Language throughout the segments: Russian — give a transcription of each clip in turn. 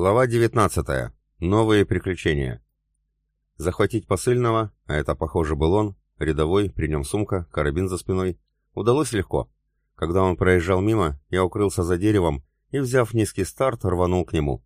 Глава 19. Новые приключения. Захватить посыльного, а это, похоже, был он, рядовой, при нем сумка, карабин за спиной, удалось легко. Когда он проезжал мимо, я укрылся за деревом и, взяв низкий старт, рванул к нему.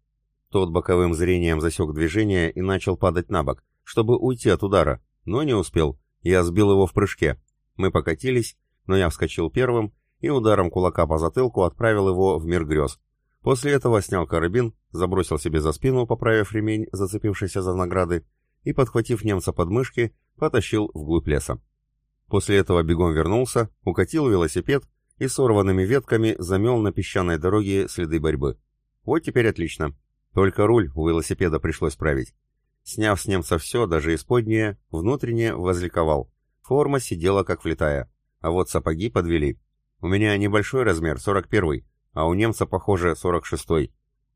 Тот боковым зрением засек движение и начал падать на бок, чтобы уйти от удара, но не успел. Я сбил его в прыжке. Мы покатились, но я вскочил первым и ударом кулака по затылку отправил его в мир грез. После этого снял карабин, забросил себе за спину, поправив ремень, зацепившийся за награды, и, подхватив немца под мышки, потащил вглубь леса. После этого бегом вернулся, укатил велосипед и сорванными ветками замел на песчаной дороге следы борьбы. Вот теперь отлично. Только руль у велосипеда пришлось править. Сняв с немца все, даже исподнее, внутренне возликовал. Форма сидела как влетая, а вот сапоги подвели. У меня небольшой размер, 41 а у немца, похоже, 46-й.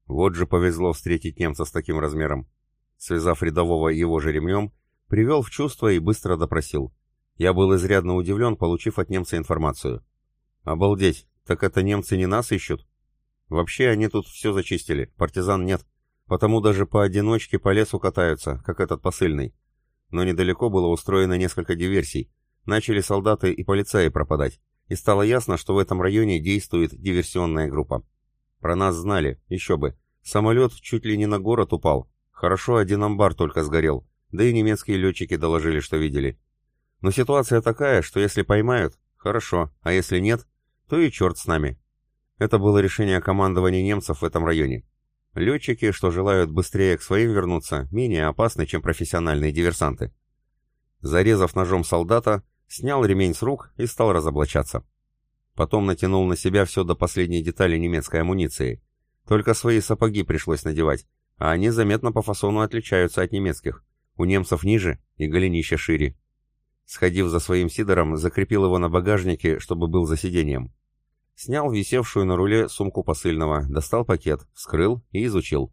Вот же повезло встретить немца с таким размером. Связав рядового его же ремнем, привел в чувство и быстро допросил. Я был изрядно удивлен, получив от немца информацию. «Обалдеть, так это немцы не нас ищут?» «Вообще они тут все зачистили, партизан нет, потому даже поодиночке по лесу катаются, как этот посыльный. Но недалеко было устроено несколько диверсий. Начали солдаты и полицаи пропадать и стало ясно, что в этом районе действует диверсионная группа. Про нас знали, еще бы. Самолет чуть ли не на город упал. Хорошо один амбар только сгорел, да и немецкие летчики доложили, что видели. Но ситуация такая, что если поймают, хорошо, а если нет, то и черт с нами. Это было решение командования немцев в этом районе. Летчики, что желают быстрее к своим вернуться, менее опасны, чем профессиональные диверсанты. Зарезав ножом солдата, снял ремень с рук и стал разоблачаться. Потом натянул на себя все до последней детали немецкой амуниции. Только свои сапоги пришлось надевать, а они заметно по фасону отличаются от немецких. У немцев ниже и голенища шире. Сходив за своим сидором, закрепил его на багажнике, чтобы был за сиденьем. Снял висевшую на руле сумку посыльного, достал пакет, вскрыл и изучил.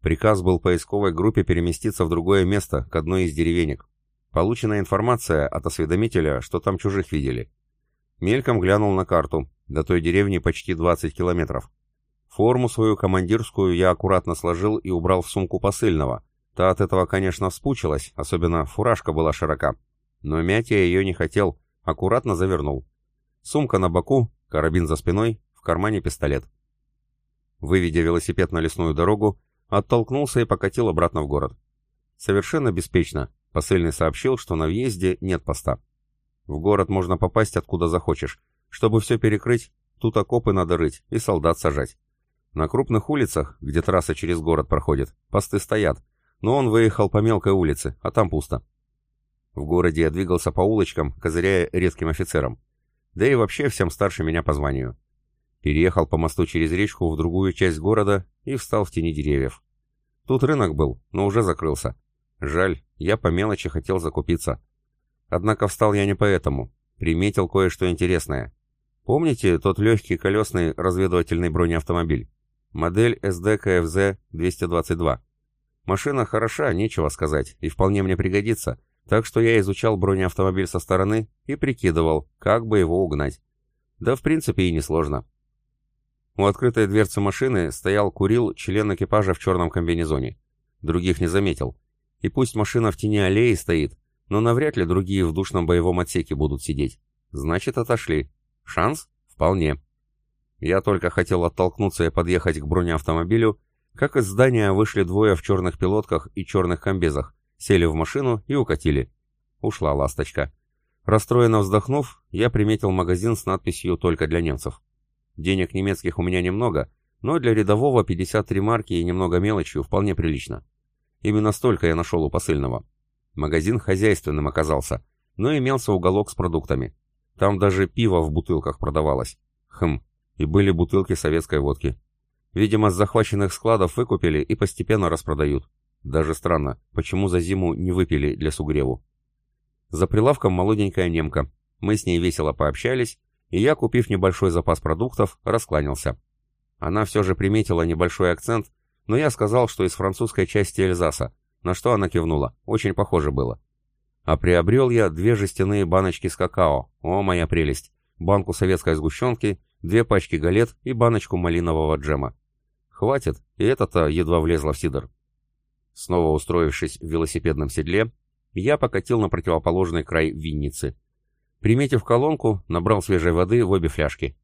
Приказ был поисковой группе переместиться в другое место, к одной из деревенек. Получена информация от осведомителя, что там чужих видели. Мельком глянул на карту. До той деревни почти 20 километров. Форму свою командирскую я аккуратно сложил и убрал в сумку посыльного. Та от этого, конечно, вспучилась, особенно фуражка была широка. Но мять я ее не хотел, аккуратно завернул. Сумка на боку, карабин за спиной, в кармане пистолет. Выведя велосипед на лесную дорогу, оттолкнулся и покатил обратно в город. Совершенно беспечно, Посыльный сообщил, что на въезде нет поста. В город можно попасть откуда захочешь. Чтобы все перекрыть, тут окопы надо рыть и солдат сажать. На крупных улицах, где трасса через город проходит, посты стоят, но он выехал по мелкой улице, а там пусто. В городе я двигался по улочкам, козыряя редким офицерам. Да и вообще всем старше меня по званию. Переехал по мосту через речку в другую часть города и встал в тени деревьев. Тут рынок был, но уже закрылся. Жаль, я по мелочи хотел закупиться. Однако встал я не поэтому. Приметил кое-что интересное. Помните тот легкий колесный разведывательный бронеавтомобиль? Модель SD KFZ 222. Машина хороша, нечего сказать, и вполне мне пригодится, так что я изучал бронеавтомобиль со стороны и прикидывал, как бы его угнать. Да в принципе и несложно. У открытой дверцы машины стоял курил член экипажа в черном комбинезоне. Других не заметил. И пусть машина в тени аллеи стоит, но навряд ли другие в душном боевом отсеке будут сидеть. Значит, отошли. Шанс? Вполне. Я только хотел оттолкнуться и подъехать к бронеавтомобилю, как из здания вышли двое в черных пилотках и черных комбезах, сели в машину и укатили. Ушла ласточка. Расстроенно вздохнув, я приметил магазин с надписью «Только для немцев». Денег немецких у меня немного, но для рядового 53 марки и немного мелочью вполне прилично. Именно столько я нашел у посыльного. Магазин хозяйственным оказался, но имелся уголок с продуктами. Там даже пиво в бутылках продавалось. Хм, и были бутылки советской водки. Видимо, с захваченных складов выкупили и постепенно распродают. Даже странно, почему за зиму не выпили для сугреву. За прилавком молоденькая немка. Мы с ней весело пообщались, и я, купив небольшой запас продуктов, раскланялся. Она все же приметила небольшой акцент но я сказал, что из французской части Эльзаса, на что она кивнула, очень похоже было. А приобрел я две жестяные баночки с какао, о, моя прелесть, банку советской сгущенки, две пачки галет и баночку малинового джема. Хватит, и это-то едва влезло в сидор. Снова устроившись в велосипедном седле, я покатил на противоположный край Винницы. Приметив колонку, набрал свежей воды в обе фляжки.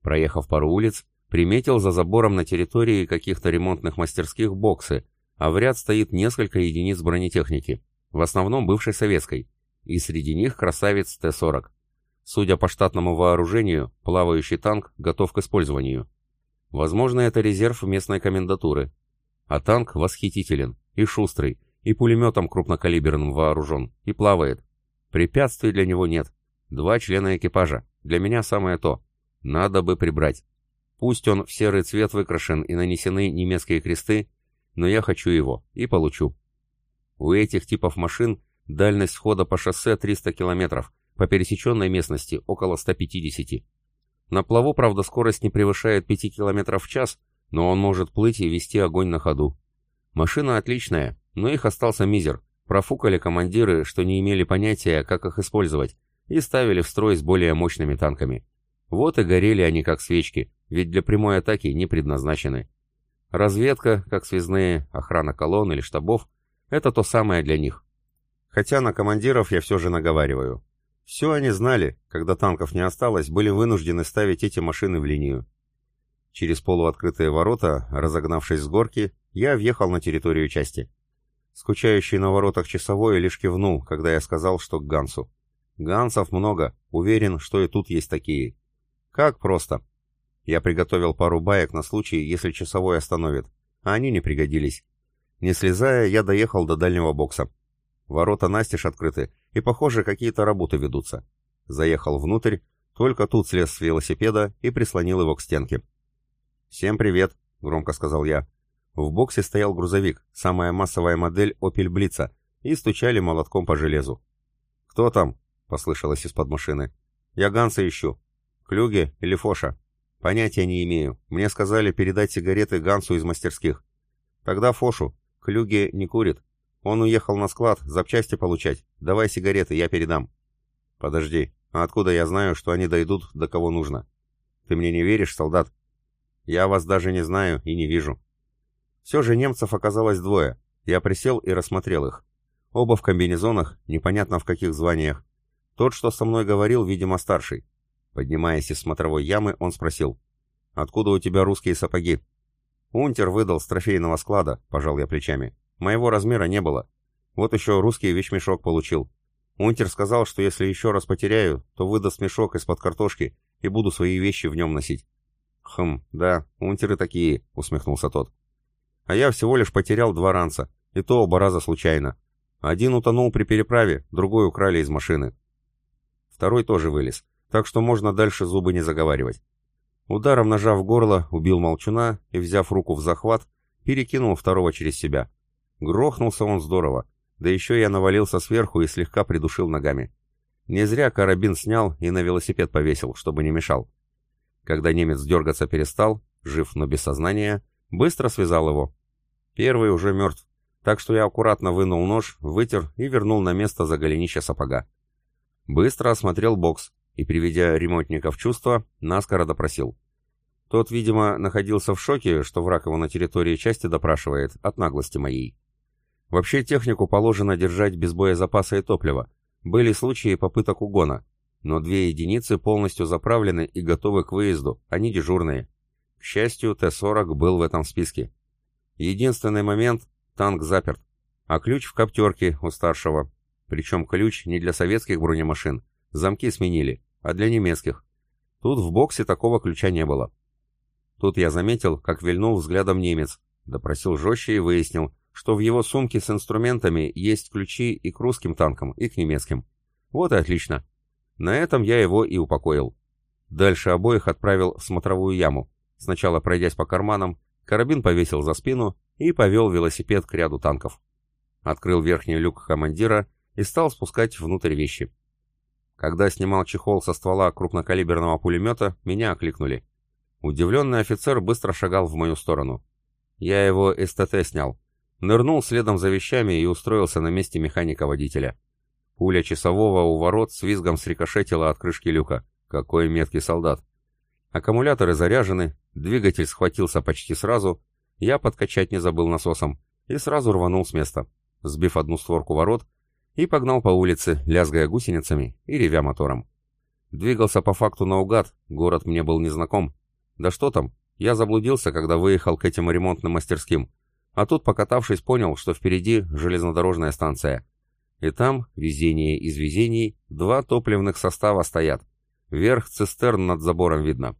Проехав пару улиц, приметил за забором на территории каких-то ремонтных мастерских боксы, а в ряд стоит несколько единиц бронетехники, в основном бывшей советской, и среди них красавец Т-40. Судя по штатному вооружению, плавающий танк готов к использованию. Возможно, это резерв местной комендатуры. А танк восхитителен, и шустрый, и пулеметом крупнокалиберным вооружен, и плавает. Препятствий для него нет. Два члена экипажа. Для меня самое то. Надо бы прибрать. Пусть он в серый цвет выкрашен и нанесены немецкие кресты, но я хочу его, и получу. У этих типов машин дальность хода по шоссе 300 км, по пересеченной местности около 150. На плаву, правда, скорость не превышает 5 км в час, но он может плыть и вести огонь на ходу. Машина отличная, но их остался мизер. Профукали командиры, что не имели понятия, как их использовать, и ставили в строй с более мощными танками. Вот и горели они как свечки, ведь для прямой атаки не предназначены. Разведка, как связные, охрана колонн или штабов, это то самое для них. Хотя на командиров я все же наговариваю. Все они знали, когда танков не осталось, были вынуждены ставить эти машины в линию. Через полуоткрытые ворота, разогнавшись с горки, я въехал на территорию части. Скучающий на воротах часовой лишь кивнул, когда я сказал, что к Гансу. Гансов много, уверен, что и тут есть такие. Как просто. Я приготовил пару баек на случай, если часовой остановит, а они не пригодились. Не слезая, я доехал до дальнего бокса. Ворота настежь открыты, и, похоже, какие-то работы ведутся. Заехал внутрь, только тут слез с велосипеда и прислонил его к стенке. «Всем привет», — громко сказал я. В боксе стоял грузовик, самая массовая модель Opel Blitz, и стучали молотком по железу. «Кто там?» — послышалось из-под машины. «Я Ганса ищу. Клюге или Фоша?» «Понятия не имею. Мне сказали передать сигареты Гансу из мастерских». «Тогда Фошу. Клюге не курит. Он уехал на склад, запчасти получать. Давай сигареты, я передам». «Подожди. А откуда я знаю, что они дойдут до кого нужно?» «Ты мне не веришь, солдат?» «Я вас даже не знаю и не вижу». Все же немцев оказалось двое. Я присел и рассмотрел их. Оба в комбинезонах, непонятно в каких званиях. Тот, что со мной говорил, видимо, старший. Поднимаясь из смотровой ямы, он спросил. «Откуда у тебя русские сапоги?» «Унтер выдал с трофейного склада», — пожал я плечами. «Моего размера не было. Вот еще русский вещмешок получил. Унтер сказал, что если еще раз потеряю, то выдаст мешок из-под картошки и буду свои вещи в нем носить». «Хм, да, унтеры такие», — усмехнулся тот. «А я всего лишь потерял два ранца, и то оба раза случайно. Один утонул при переправе, другой украли из машины. Второй тоже вылез, так что можно дальше зубы не заговаривать. Ударом ножа в горло убил молчуна и, взяв руку в захват, перекинул второго через себя. Грохнулся он здорово, да еще я навалился сверху и слегка придушил ногами. Не зря карабин снял и на велосипед повесил, чтобы не мешал. Когда немец дергаться перестал, жив, но без сознания, быстро связал его. Первый уже мертв, так что я аккуратно вынул нож, вытер и вернул на место за голенище сапога. Быстро осмотрел бокс и, приведя ремонтника в чувство, наскоро допросил. Тот, видимо, находился в шоке, что враг его на территории части допрашивает, от наглости моей. Вообще технику положено держать без боезапаса и топлива. Были случаи попыток угона, но две единицы полностью заправлены и готовы к выезду, они дежурные. К счастью, Т-40 был в этом списке. Единственный момент — танк заперт, а ключ в коптерке у старшего. Причем ключ не для советских бронемашин, замки сменили, а для немецких. Тут в боксе такого ключа не было. Тут я заметил, как вильнул взглядом немец, допросил жестче и выяснил, что в его сумке с инструментами есть ключи и к русским танкам, и к немецким. Вот и отлично. На этом я его и упокоил. Дальше обоих отправил в смотровую яму. Сначала пройдясь по карманам, карабин повесил за спину и повел велосипед к ряду танков. Открыл верхний люк командира и стал спускать внутрь вещи. Когда снимал чехол со ствола крупнокалиберного пулемета, меня окликнули. Удивленный офицер быстро шагал в мою сторону. Я его СТТ снял. Нырнул следом за вещами и устроился на месте механика-водителя. Пуля часового у ворот с визгом срикошетила от крышки люка. Какой меткий солдат. Аккумуляторы заряжены, двигатель схватился почти сразу, я подкачать не забыл насосом и сразу рванул с места, сбив одну створку ворот и погнал по улице, лязгая гусеницами и ревя мотором. Двигался по факту наугад, город мне был незнаком. Да что там, я заблудился, когда выехал к этим ремонтным мастерским, а тут, покатавшись, понял, что впереди железнодорожная станция. И там, везение из везений, два топливных состава стоят. Верх цистерн над забором видно.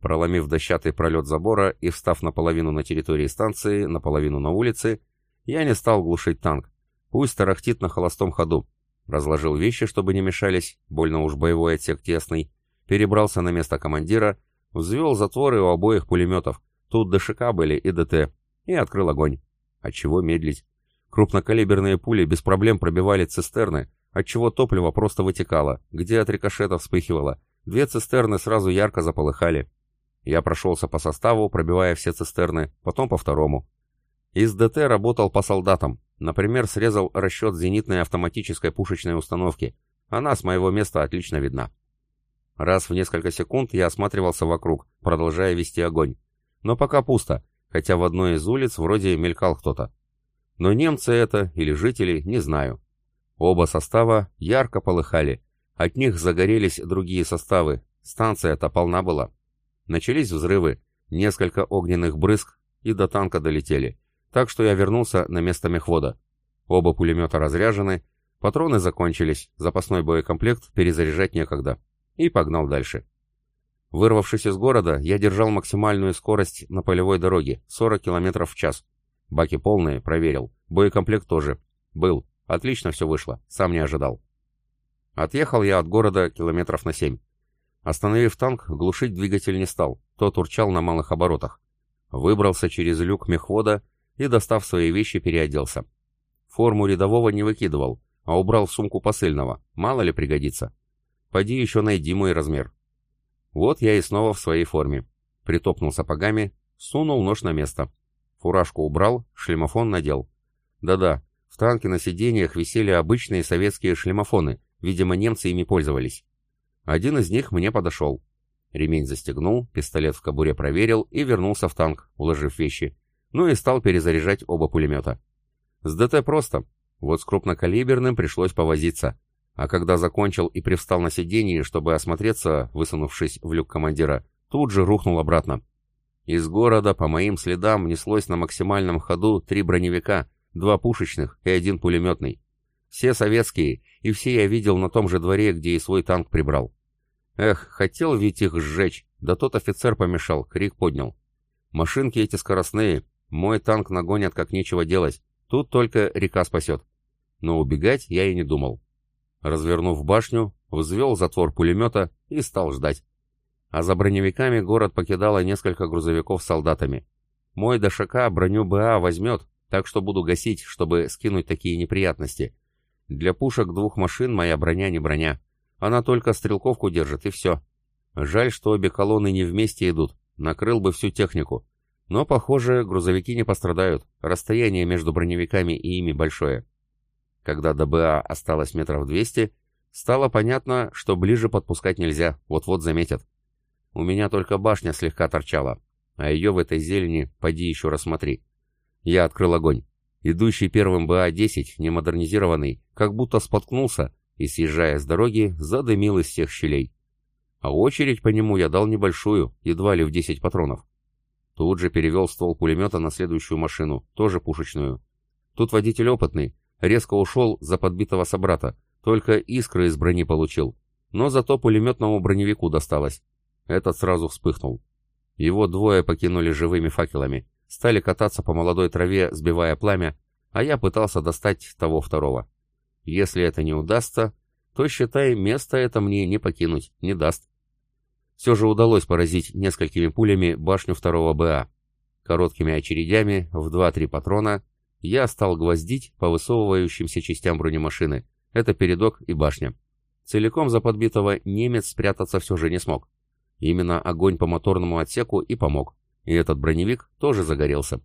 Проломив дощатый пролет забора и встав наполовину на территории станции, наполовину на улице, я не стал глушить танк. Пусть тарахтит на холостом ходу. Разложил вещи, чтобы не мешались, больно уж боевой отсек тесный. Перебрался на место командира, взвел затворы у обоих пулеметов. Тут ДШК были и ДТ. И открыл огонь. Отчего медлить? Крупнокалиберные пули без проблем пробивали цистерны, отчего топливо просто вытекало, где от рикошета вспыхивало. Две цистерны сразу ярко заполыхали. Я прошелся по составу, пробивая все цистерны, потом по второму. Из ДТ работал по солдатам. Например, срезал расчет зенитной автоматической пушечной установки. Она с моего места отлично видна. Раз в несколько секунд я осматривался вокруг, продолжая вести огонь. Но пока пусто, хотя в одной из улиц вроде мелькал кто-то. Но немцы это или жители, не знаю. Оба состава ярко полыхали. От них загорелись другие составы. Станция-то полна была. Начались взрывы, несколько огненных брызг и до танка долетели. Так что я вернулся на место мехвода. Оба пулемета разряжены, патроны закончились, запасной боекомплект перезаряжать некогда. И погнал дальше. Вырвавшись из города, я держал максимальную скорость на полевой дороге, 40 км в час. Баки полные, проверил. Боекомплект тоже. Был. Отлично все вышло, сам не ожидал. Отъехал я от города километров на 7. Остановив танк, глушить двигатель не стал, тот урчал на малых оборотах. Выбрался через люк мехвода и, достав свои вещи, переоделся. Форму рядового не выкидывал, а убрал в сумку посыльного, мало ли пригодится. Пойди еще найди мой размер. Вот я и снова в своей форме. Притопнул сапогами, сунул нож на место. Фуражку убрал, шлемофон надел. Да-да, в танке на сиденьях висели обычные советские шлемофоны, видимо, немцы ими пользовались. Один из них мне подошел. Ремень застегнул, пистолет в кобуре проверил и вернулся в танк, уложив вещи. Ну и стал перезаряжать оба пулемета. С ДТ просто. Вот с крупнокалиберным пришлось повозиться. А когда закончил и привстал на сиденье, чтобы осмотреться, высунувшись в люк командира, тут же рухнул обратно. Из города по моим следам неслось на максимальном ходу три броневика, два пушечных и один пулеметный. Все советские, и все я видел на том же дворе, где и свой танк прибрал. Эх, хотел ведь их сжечь, да тот офицер помешал, крик поднял. Машинки эти скоростные, мой танк нагонят как нечего делать, тут только река спасет. Но убегать я и не думал. Развернув башню, взвел затвор пулемета и стал ждать. А за броневиками город покидало несколько грузовиков с солдатами. Мой ДШК броню БА возьмет, так что буду гасить, чтобы скинуть такие неприятности. Для пушек двух машин моя броня не броня. Она только стрелковку держит, и все. Жаль, что обе колонны не вместе идут. Накрыл бы всю технику. Но, похоже, грузовики не пострадают. Расстояние между броневиками и ими большое. Когда до БА осталось метров 200, стало понятно, что ближе подпускать нельзя, вот-вот заметят. У меня только башня слегка торчала, а ее в этой зелени поди еще рассмотри. Я открыл огонь. Идущий первым БА-10, немодернизированный, как будто споткнулся и, съезжая с дороги, задымил из всех щелей. А очередь по нему я дал небольшую, едва ли в 10 патронов. Тут же перевел ствол пулемета на следующую машину, тоже пушечную. Тут водитель опытный, резко ушел за подбитого собрата, только искры из брони получил. Но зато пулеметному броневику досталось. Этот сразу вспыхнул. Его двое покинули живыми факелами стали кататься по молодой траве, сбивая пламя, а я пытался достать того второго. Если это не удастся, то, считай, место это мне не покинуть, не даст. Все же удалось поразить несколькими пулями башню второго БА. Короткими очередями в 2-3 патрона я стал гвоздить по высовывающимся частям бронемашины. Это передок и башня. Целиком за подбитого немец спрятаться все же не смог. Именно огонь по моторному отсеку и помог. И этот броневик тоже загорелся.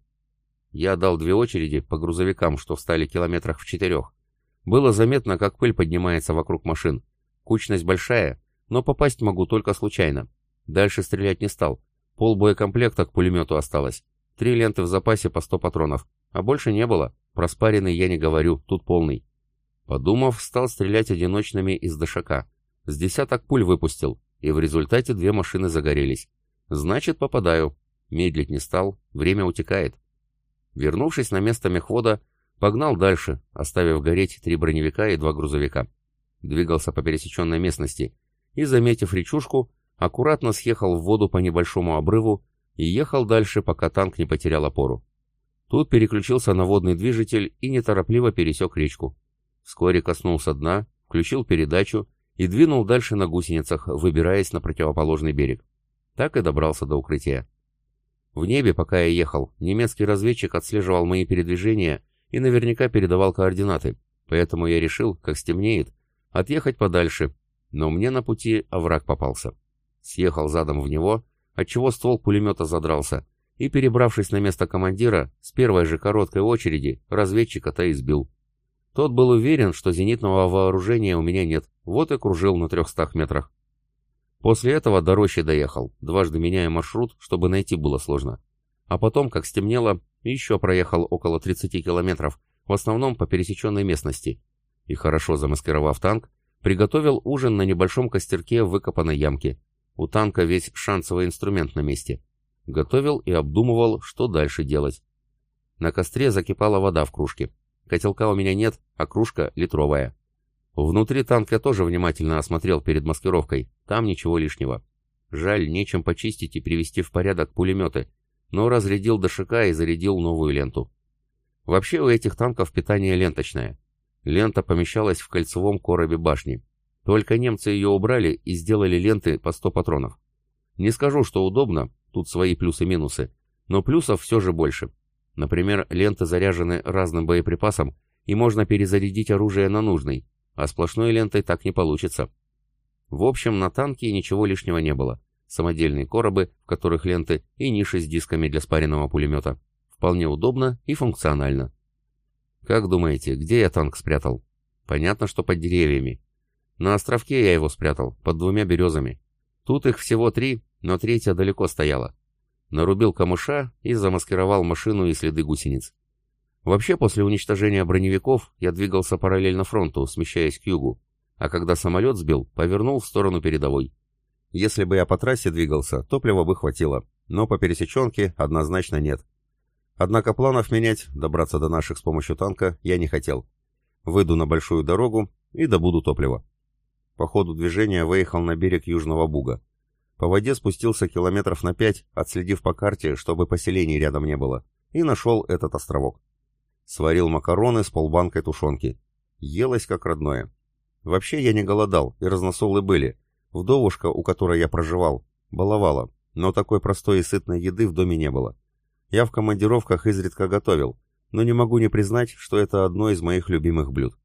Я дал две очереди по грузовикам, что встали километрах в четырех. Было заметно, как пыль поднимается вокруг машин. Кучность большая, но попасть могу только случайно. Дальше стрелять не стал. Пол боекомплекта к пулемету осталось. Три ленты в запасе по сто патронов. А больше не было. Про спаренный я не говорю, тут полный. Подумав, стал стрелять одиночными из дышака. С десяток пуль выпустил, и в результате две машины загорелись. Значит, попадаю. Медлить не стал, время утекает. Вернувшись на место мехвода, погнал дальше, оставив гореть три броневика и два грузовика. Двигался по пересеченной местности и, заметив речушку, аккуратно съехал в воду по небольшому обрыву и ехал дальше, пока танк не потерял опору. Тут переключился на водный движитель и неторопливо пересек речку. Вскоре коснулся дна, включил передачу и двинул дальше на гусеницах, выбираясь на противоположный берег. Так и добрался до укрытия. В небе, пока я ехал, немецкий разведчик отслеживал мои передвижения и наверняка передавал координаты, поэтому я решил, как стемнеет, отъехать подальше, но мне на пути овраг попался. Съехал задом в него, отчего ствол пулемета задрался, и, перебравшись на место командира, с первой же короткой очереди разведчика-то избил. Тот был уверен, что зенитного вооружения у меня нет, вот и кружил на трехстах метрах. После этого до рощи доехал, дважды меняя маршрут, чтобы найти было сложно. А потом, как стемнело, еще проехал около 30 километров, в основном по пересеченной местности. И хорошо замаскировав танк, приготовил ужин на небольшом костерке в выкопанной ямке. У танка весь шансовый инструмент на месте. Готовил и обдумывал, что дальше делать. На костре закипала вода в кружке. Котелка у меня нет, а кружка литровая. Внутри танк я тоже внимательно осмотрел перед маскировкой. Там ничего лишнего. Жаль, нечем почистить и привести в порядок пулеметы, но разрядил ДШК и зарядил новую ленту. Вообще у этих танков питание ленточное. Лента помещалась в кольцевом коробе башни. Только немцы ее убрали и сделали ленты по 100 патронов. Не скажу, что удобно, тут свои плюсы-минусы, но плюсов все же больше. Например, ленты заряжены разным боеприпасом, и можно перезарядить оружие на нужный, а сплошной лентой так не получится. В общем, на танке ничего лишнего не было. Самодельные коробы, в которых ленты, и ниши с дисками для спаренного пулемета. Вполне удобно и функционально. Как думаете, где я танк спрятал? Понятно, что под деревьями. На островке я его спрятал, под двумя березами. Тут их всего три, но третья далеко стояла. Нарубил камыша и замаскировал машину и следы гусениц. Вообще, после уничтожения броневиков я двигался параллельно фронту, смещаясь к югу, а когда самолет сбил, повернул в сторону передовой. Если бы я по трассе двигался, топлива бы хватило, но по пересеченке однозначно нет. Однако планов менять, добраться до наших с помощью танка, я не хотел. Выйду на большую дорогу и добуду топливо. По ходу движения выехал на берег Южного Буга. По воде спустился километров на пять, отследив по карте, чтобы поселений рядом не было, и нашел этот островок. Сварил макароны с полбанкой тушенки. Елось как родное. Вообще я не голодал, и разносолы были. Вдовушка, у которой я проживал, баловала, но такой простой и сытной еды в доме не было. Я в командировках изредка готовил, но не могу не признать, что это одно из моих любимых блюд.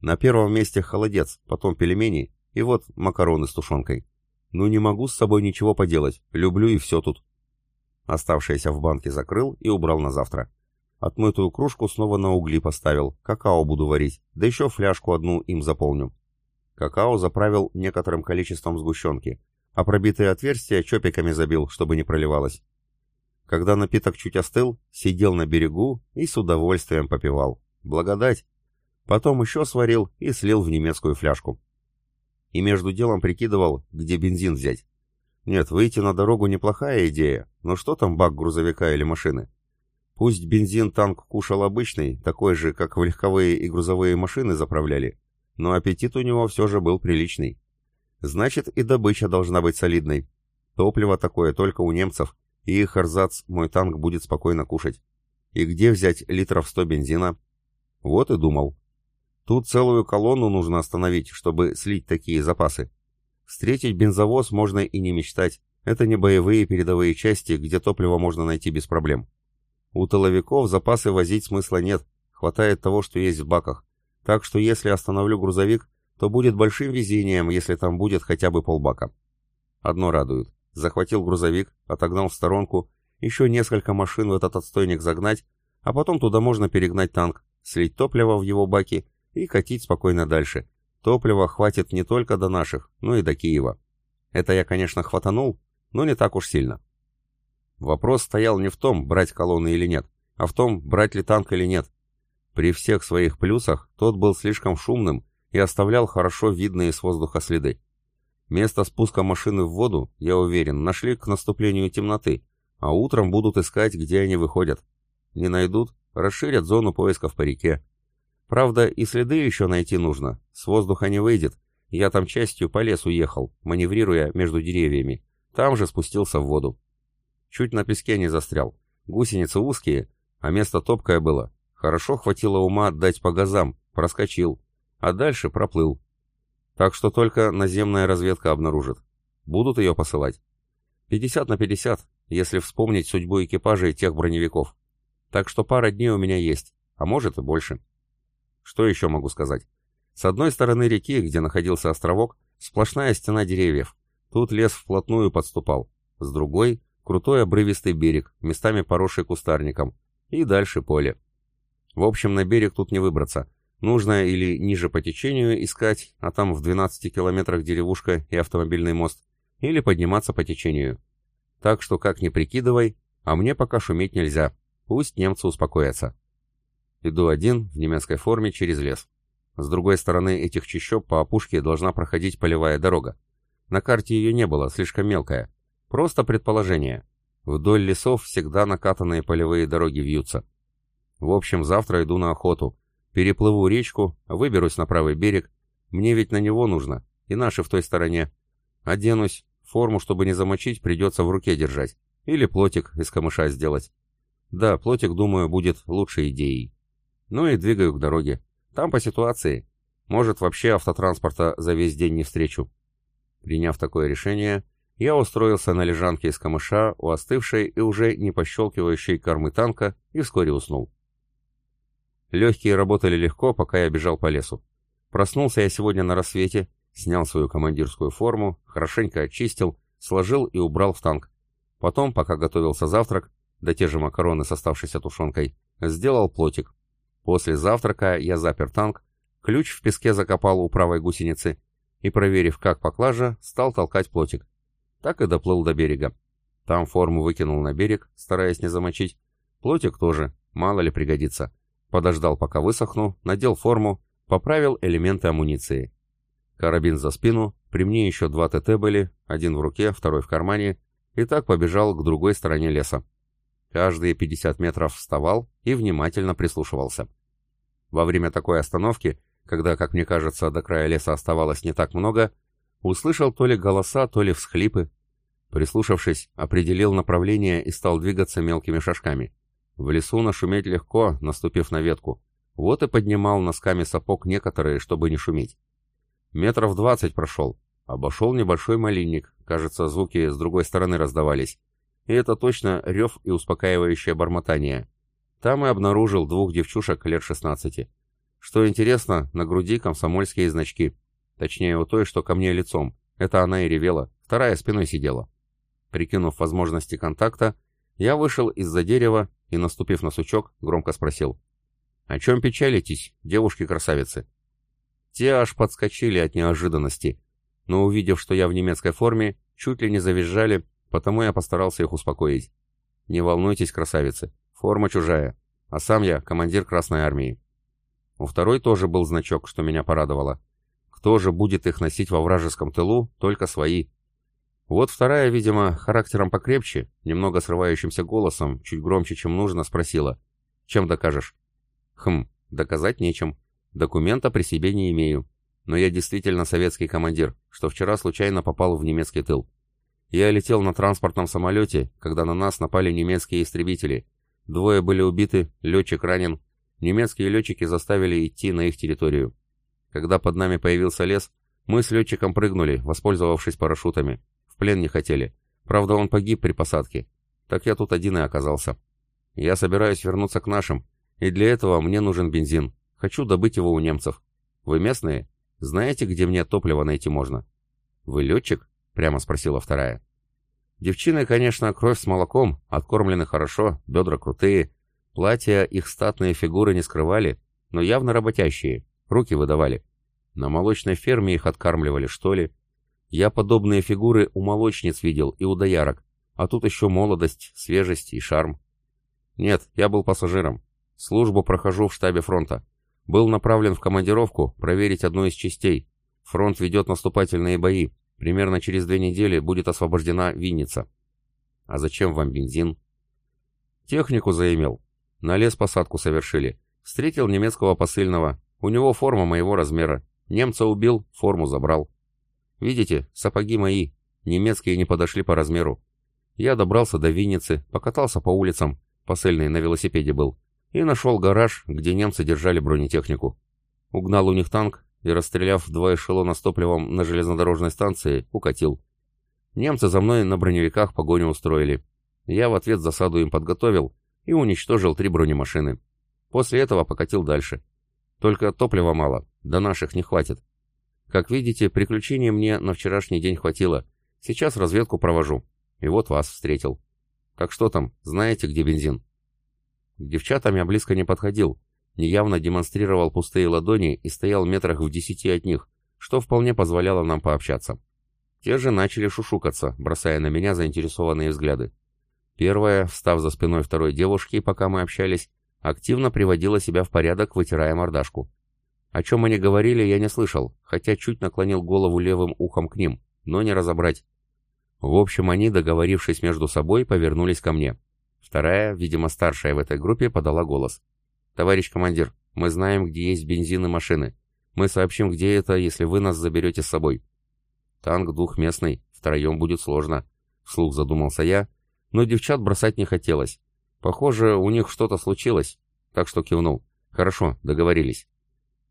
На первом месте холодец, потом пельмени и вот макароны с тушенкой. Ну не могу с собой ничего поделать, люблю и все тут. Оставшееся в банке закрыл и убрал на завтра. Отмытую кружку снова на угли поставил, какао буду варить, да еще фляжку одну им заполню. Какао заправил некоторым количеством сгущенки, а пробитые отверстия чопиками забил, чтобы не проливалось. Когда напиток чуть остыл, сидел на берегу и с удовольствием попивал. Благодать. Потом еще сварил и слил в немецкую фляжку. И между делом прикидывал, где бензин взять. Нет, выйти на дорогу неплохая идея, но что там бак грузовика или машины? Пусть бензин танк кушал обычный, такой же, как в легковые и грузовые машины заправляли, но аппетит у него все же был приличный. Значит, и добыча должна быть солидной. Топливо такое только у немцев, и их арзац мой танк будет спокойно кушать. И где взять литров сто бензина? Вот и думал. Тут целую колонну нужно остановить, чтобы слить такие запасы. Встретить бензовоз можно и не мечтать. Это не боевые передовые части, где топливо можно найти без проблем. У тыловиков запасы возить смысла нет, хватает того, что есть в баках. Так что если остановлю грузовик, то будет большим везением, если там будет хотя бы полбака. Одно радует. Захватил грузовик, отогнал в сторонку, еще несколько машин в этот отстойник загнать, а потом туда можно перегнать танк, слить топливо в его баки и катить спокойно дальше. Топлива хватит не только до наших, но и до Киева. Это я, конечно, хватанул, но не так уж сильно. Вопрос стоял не в том, брать колонны или нет, а в том, брать ли танк или нет. При всех своих плюсах тот был слишком шумным и оставлял хорошо видные с воздуха следы. Место спуска машины в воду, я уверен, нашли к наступлению темноты, а утром будут искать, где они выходят. Не найдут, расширят зону поисков по реке. Правда, и следы еще найти нужно, с воздуха не выйдет. Я там частью по лесу ехал, маневрируя между деревьями. Там же спустился в воду. Чуть на песке не застрял. Гусеницы узкие, а место топкое было. Хорошо хватило ума отдать по газам, проскочил. А дальше проплыл. Так что только наземная разведка обнаружит. Будут ее посылать. 50 на 50, если вспомнить судьбу экипажей тех броневиков. Так что пара дней у меня есть, а может и больше. Что еще могу сказать? С одной стороны реки, где находился островок, сплошная стена деревьев. Тут лес вплотную подступал. С другой — крутой обрывистый берег, местами поросший кустарником. И дальше поле. В общем, на берег тут не выбраться. Нужно или ниже по течению искать, а там в 12 километрах деревушка и автомобильный мост, или подниматься по течению. Так что как ни прикидывай, а мне пока шуметь нельзя. Пусть немцы успокоятся. Иду один, в немецкой форме, через лес. С другой стороны этих чащоб по опушке должна проходить полевая дорога. На карте ее не было, слишком мелкая. Просто предположение. Вдоль лесов всегда накатанные полевые дороги вьются. В общем, завтра иду на охоту. Переплыву речку, выберусь на правый берег. Мне ведь на него нужно, и наши в той стороне. Оденусь, форму, чтобы не замочить, придется в руке держать. Или плотик из камыша сделать. Да, плотик, думаю, будет лучшей идеей. Ну и двигаю к дороге. Там по ситуации. Может, вообще автотранспорта за весь день не встречу. Приняв такое решение, я устроился на лежанке из камыша у остывшей и уже не пощелкивающей кормы танка и вскоре уснул. Легкие работали легко, пока я бежал по лесу. Проснулся я сегодня на рассвете, снял свою командирскую форму, хорошенько очистил, сложил и убрал в танк. Потом, пока готовился завтрак, да те же макароны с оставшейся тушенкой, сделал плотик. После завтрака я запер танк, ключ в песке закопал у правой гусеницы и, проверив, как поклажа, стал толкать плотик. Так и доплыл до берега. Там форму выкинул на берег, стараясь не замочить. Плотик тоже, мало ли пригодится. Подождал, пока высохну, надел форму, поправил элементы амуниции. Карабин за спину, при мне еще два ТТ были, один в руке, второй в кармане, и так побежал к другой стороне леса. Каждые 50 метров вставал и внимательно прислушивался. Во время такой остановки, когда, как мне кажется, до края леса оставалось не так много, услышал то ли голоса, то ли всхлипы. Прислушавшись, определил направление и стал двигаться мелкими шажками. В лесу нашуметь легко, наступив на ветку. Вот и поднимал носками сапог некоторые, чтобы не шуметь. Метров двадцать прошел. Обошел небольшой малинник. Кажется, звуки с другой стороны раздавались. И это точно рев и успокаивающее бормотание. Там и обнаружил двух девчушек лет 16. Что интересно, на груди комсомольские значки. Точнее, у той, что ко мне лицом. Это она и ревела, вторая спиной сидела. Прикинув возможности контакта, я вышел из-за дерева и, наступив на сучок, громко спросил. «О чем печалитесь, девушки-красавицы?» Те аж подскочили от неожиданности, но, увидев, что я в немецкой форме, чуть ли не завизжали Потому я постарался их успокоить. Не волнуйтесь, красавицы, форма чужая, а сам я командир Красной Армии. У второй тоже был значок, что меня порадовало. Кто же будет их носить во вражеском тылу, только свои. Вот вторая, видимо, характером покрепче, немного срывающимся голосом, чуть громче, чем нужно, спросила. «Чем докажешь?» «Хм, доказать нечем. Документа при себе не имею. Но я действительно советский командир, что вчера случайно попал в немецкий тыл. Я летел на транспортном самолете, когда на нас напали немецкие истребители. Двое были убиты, летчик ранен. Немецкие летчики заставили идти на их территорию. Когда под нами появился лес, мы с летчиком прыгнули, воспользовавшись парашютами. Плен не хотели. Правда, он погиб при посадке. Так я тут один и оказался. Я собираюсь вернуться к нашим, и для этого мне нужен бензин. Хочу добыть его у немцев. Вы местные? Знаете, где мне топливо найти можно? Вы летчик? — прямо спросила вторая. Девчины, конечно, кровь с молоком, откормлены хорошо, бедра крутые. Платья их статные фигуры не скрывали, но явно работящие, руки выдавали. На молочной ферме их откармливали, что ли? Я подобные фигуры у молочниц видел и у доярок. А тут еще молодость, свежесть и шарм. Нет, я был пассажиром. Службу прохожу в штабе фронта. Был направлен в командировку проверить одну из частей. Фронт ведет наступательные бои. Примерно через две недели будет освобождена Винница. А зачем вам бензин? Технику заимел. На лес посадку совершили. Встретил немецкого посыльного. У него форма моего размера. Немца убил, форму забрал. Видите, сапоги мои. Немецкие не подошли по размеру. Я добрался до Винницы, покатался по улицам, посыльный на велосипеде был, и нашел гараж, где немцы держали бронетехнику. Угнал у них танк и, расстреляв два эшелона с топливом на железнодорожной станции, укатил. Немцы за мной на броневиках погоню устроили. Я в ответ засаду им подготовил и уничтожил три бронемашины. После этого покатил дальше. Только топлива мало, до наших не хватит. Как видите, приключений мне на вчерашний день хватило. Сейчас разведку провожу. И вот вас встретил. Как что там, знаете, где бензин? К девчатам я близко не подходил, неявно демонстрировал пустые ладони и стоял метрах в десяти от них, что вполне позволяло нам пообщаться. Те же начали шушукаться, бросая на меня заинтересованные взгляды. Первая, встав за спиной второй девушки, пока мы общались, активно приводила себя в порядок, вытирая мордашку. О чем они говорили, я не слышал, хотя чуть наклонил голову левым ухом к ним, но не разобрать. В общем, они, договорившись между собой, повернулись ко мне. Вторая, видимо, старшая в этой группе, подала голос. «Товарищ командир, мы знаем, где есть бензин и машины. Мы сообщим, где это, если вы нас заберете с собой». «Танк двухместный, втроем будет сложно», — вслух задумался я, но девчат бросать не хотелось. Похоже, у них что-то случилось, так что кивнул. «Хорошо, договорились».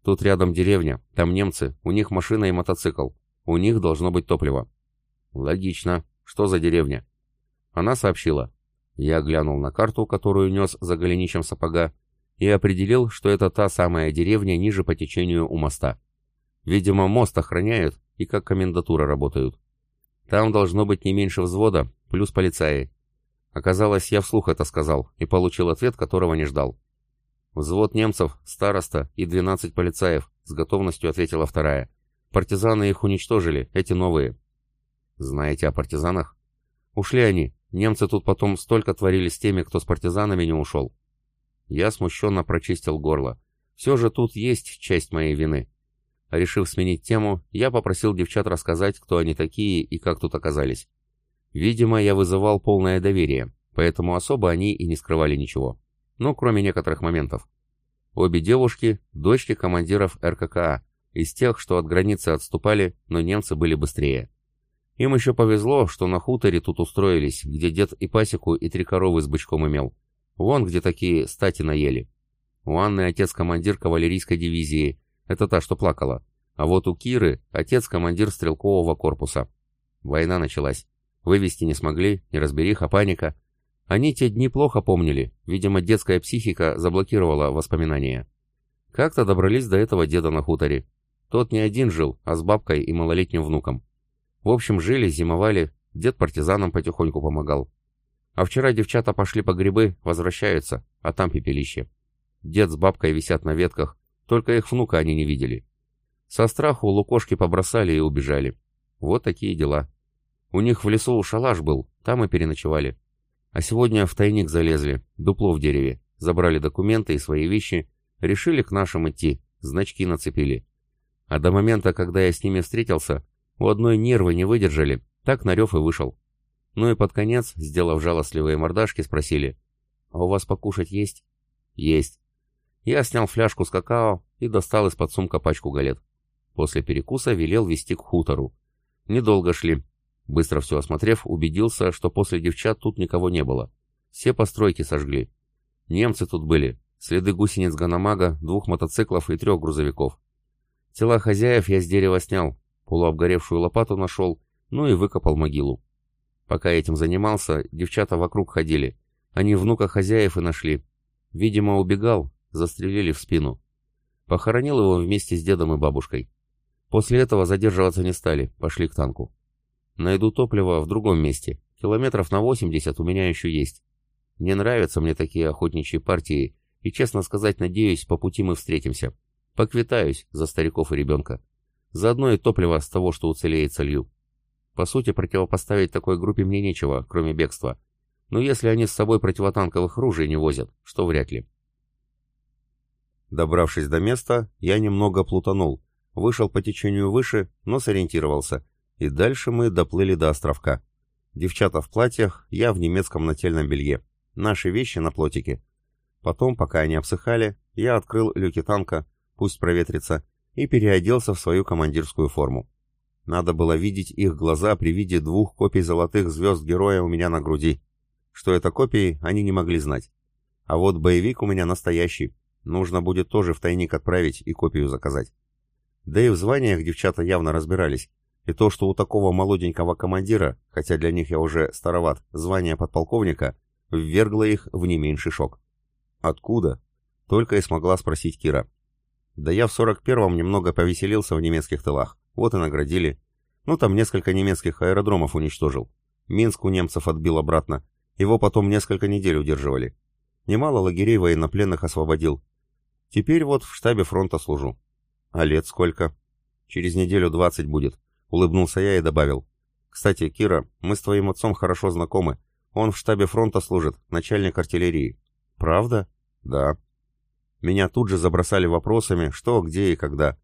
Тут рядом деревня, там немцы, у них машина и мотоцикл. У них должно быть топливо. Логично. Что за деревня? Она сообщила. Я глянул на карту, которую нес за голенищем сапога, и определил, что это та самая деревня ниже по течению у моста. Видимо, мост охраняют и как комендатура работают. Там должно быть не меньше взвода, плюс полицаи. Оказалось, я вслух это сказал и получил ответ, которого не ждал. «Взвод немцев, староста и 12 полицаев», — с готовностью ответила вторая. «Партизаны их уничтожили, эти новые». «Знаете о партизанах?» «Ушли они. Немцы тут потом столько творили с теми, кто с партизанами не ушел». Я смущенно прочистил горло. «Все же тут есть часть моей вины». Решив сменить тему, я попросил девчат рассказать, кто они такие и как тут оказались. Видимо, я вызывал полное доверие, поэтому особо они и не скрывали ничего ну, кроме некоторых моментов. Обе девушки – дочки командиров РККА, из тех, что от границы отступали, но немцы были быстрее. Им еще повезло, что на хуторе тут устроились, где дед и пасеку, и три коровы с бычком имел. Вон где такие стати наели. У Анны отец командир кавалерийской дивизии, это та, что плакала. А вот у Киры отец командир стрелкового корпуса. Война началась. Вывести не смогли, неразбериха, паника. Они те дни плохо помнили, видимо, детская психика заблокировала воспоминания. Как-то добрались до этого деда на хуторе. Тот не один жил, а с бабкой и малолетним внуком. В общем, жили, зимовали, дед партизанам потихоньку помогал. А вчера девчата пошли по грибы, возвращаются, а там пепелище. Дед с бабкой висят на ветках, только их внука они не видели. Со страху лукошки побросали и убежали. Вот такие дела. У них в лесу шалаш был, там и переночевали. А сегодня в тайник залезли, дупло в дереве, забрали документы и свои вещи, решили к нашим идти, значки нацепили. А до момента, когда я с ними встретился, у одной нервы не выдержали, так на рев и вышел. Ну и под конец, сделав жалостливые мордашки, спросили, «А у вас покушать есть?» «Есть». Я снял фляжку с какао и достал из-под сумка пачку галет. После перекуса велел вести к хутору. Недолго шли, Быстро все осмотрев, убедился, что после девчат тут никого не было. Все постройки сожгли. Немцы тут были, следы гусениц Ганамага, двух мотоциклов и трех грузовиков. Тела хозяев я с дерева снял, полуобгоревшую лопату нашел, ну и выкопал могилу. Пока этим занимался, девчата вокруг ходили. Они внука хозяев и нашли. Видимо, убегал, застрелили в спину. Похоронил его вместе с дедом и бабушкой. После этого задерживаться не стали, пошли к танку. Найду топливо в другом месте. Километров на 80 у меня еще есть. Не нравятся мне такие охотничьи партии, и, честно сказать, надеюсь, по пути мы встретимся. Поквитаюсь за стариков и ребенка. Заодно и топливо с того, что уцелеет, солью. По сути, противопоставить такой группе мне нечего, кроме бегства. Но если они с собой противотанковых ружей не возят, что вряд ли. Добравшись до места, я немного плутанул, вышел по течению выше, но сориентировался, и дальше мы доплыли до островка. Девчата в платьях, я в немецком нательном белье. Наши вещи на плотике. Потом, пока они обсыхали, я открыл люки танка, пусть проветрится, и переоделся в свою командирскую форму. Надо было видеть их глаза при виде двух копий золотых звезд героя у меня на груди. Что это копии, они не могли знать. А вот боевик у меня настоящий. Нужно будет тоже в тайник отправить и копию заказать. Да и в званиях девчата явно разбирались. И то, что у такого молоденького командира, хотя для них я уже староват, звание подполковника, ввергло их в не меньший шок. «Откуда?» — только и смогла спросить Кира. «Да я в сорок первом немного повеселился в немецких тылах. Вот и наградили. Ну, там несколько немецких аэродромов уничтожил. Минск у немцев отбил обратно. Его потом несколько недель удерживали. Немало лагерей военнопленных освободил. Теперь вот в штабе фронта служу. А лет сколько? Через неделю двадцать будет. Улыбнулся я и добавил. Кстати, Кира, мы с твоим отцом хорошо знакомы. Он в штабе фронта служит, начальник артиллерии. Правда? Да. Меня тут же забросали вопросами, что, где и когда.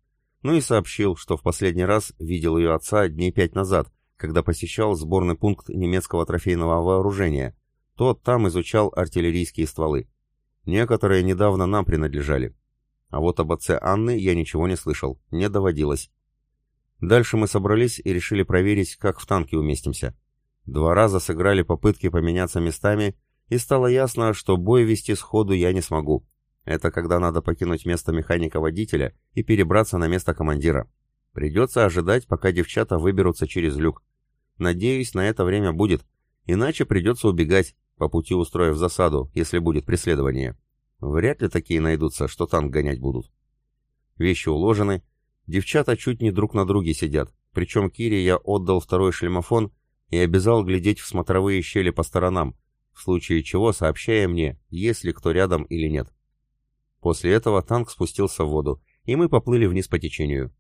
Ну и сообщил, что в последний раз видел ее отца дней пять назад, когда посещал сборный пункт немецкого трофейного вооружения. Тот там изучал артиллерийские стволы. Некоторые недавно нам принадлежали. А вот об отце Анны я ничего не слышал, не доводилось. Дальше мы собрались и решили проверить, как в танке уместимся. Два раза сыграли попытки поменяться местами, и стало ясно, что бой вести сходу я не смогу. Это когда надо покинуть место механика-водителя и перебраться на место командира. Придется ожидать, пока девчата выберутся через люк. Надеюсь, на это время будет, иначе придется убегать, по пути устроив засаду, если будет преследование. Вряд ли такие найдутся, что танк гонять будут. Вещи уложены, девчата чуть не друг на друге сидят, причем Кире я отдал второй шлемофон и обязал глядеть в смотровые щели по сторонам, в случае чего сообщая мне, есть ли кто рядом или нет. После этого танк спустился в воду, и мы поплыли вниз по течению.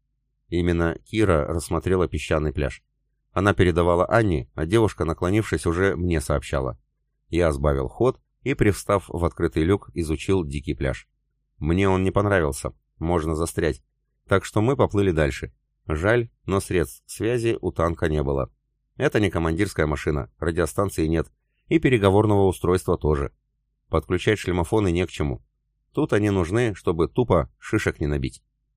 Именно Кира рассмотрела песчаный пляж. Она передавала Анне, а девушка, наклонившись, уже мне сообщала. Я сбавил ход и, привстав в открытый люк, изучил дикий пляж. Мне он не понравился, можно застрять. Так что мы поплыли дальше. Жаль, но средств связи у танка не было. Это не командирская машина, радиостанции нет, и переговорного устройства тоже. Подключать шлемофоны не к чему. Тут они нужны, чтобы тупо шишек не набить.